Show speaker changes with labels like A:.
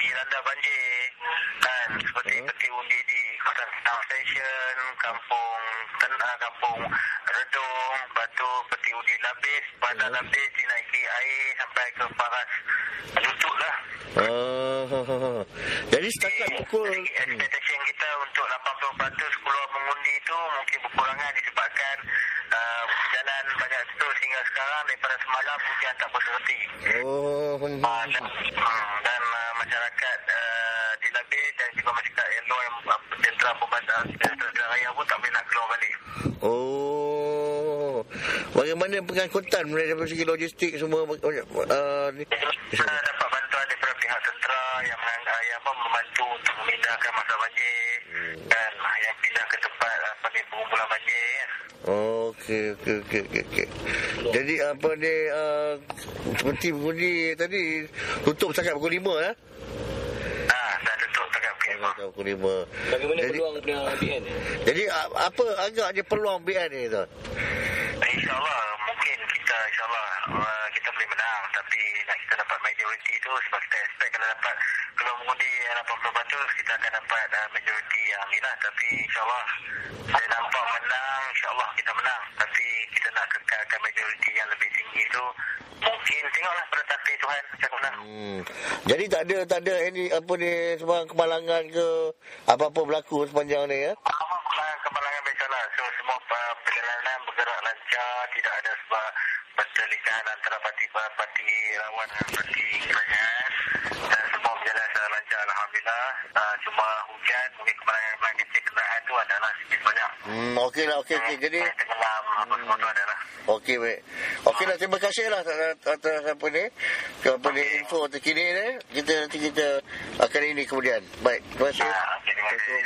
A: dilanda banjir kan seperti
B: Hmm.
A: peti undi di kawasan Town Station, kampung Tenah, kampung Redung, lepas tu peti undi Labis, bandar
B: Hmm.
A: Labis dinaiki air sampai ke Paras Lutut lah.
B: Ah, jadi setakat pukul
A: Jadi expectation kita untuk 80% keluar mengundi itu mungkin berkurangan disebabkan uh, sehingga sekarang daripada semalam hujan tak berhenti.
B: Oh, hmm.
A: Ah, dan, hmm, dan uh, masyarakat uh, di Labis dan juga masyarakat yang uh, sentra pembantu sentra raya pun tak boleh nak keluar balik.
B: Oh. Bagaimana pengangkutan dari segi logistik semua uh?
A: Kita dapat bantuan daripada pihak tentera yang yang apa membantu untuk memindahkan masa banjir dan uh, yang pindah ke tempat apa ni pengumpulan banjir kan.
B: Okey, okey, okey, okey. okey. Jadi apa ni uh, seperti mengundi tadi tutup setakat pukul 5 ya?
A: Ah, dah tutup tegak pukul lima.
B: Setakat pukul 5.
C: Bagaimana
B: jadi,
C: peluang punya BN?
B: Jadi apa agaknya peluang BN ni tu?
A: InsyaAllah mungkin kita insyaAllah uh, kita boleh menang tapi nak kita dapat majoriti tu sebab kita expect kalau dapat kalau mengundi yang 80 tu kita akan dapat uh, majoriti yang ni lah tapi insyaAllah saya nampak menang insyaAllah kita menang tapi kita nak kekalkan majoriti yang lebih tinggi tu mungkin tengoklah pada takdir Tuhan macam mana
B: Hmm. Jadi tak ada tak ada ini apa ni semua kemalangan ke apa-apa berlaku sepanjang ni ya?
A: Kemalangan kemalangan biasalah. So semua uh, perjalanan bergerak lancar, tidak ada sebab perselisihan antara parti parti lawan dengan parti kerajaan dan semua berjalan secara lancar alhamdulillah. Uh, cuma hujan mungkin kemalangan-kemalangan kecil kenderaan tu adalah sedikit banyak.
B: Hmm, okey lah, okey, okey. Jadi, okey, baik. Okey lah, terima kasih lah atas, apa ni, apa ni, info terkini ni. Kita nanti kita akan ini kemudian. Baik, terima kasih.
A: Ah, okay, terima kasih.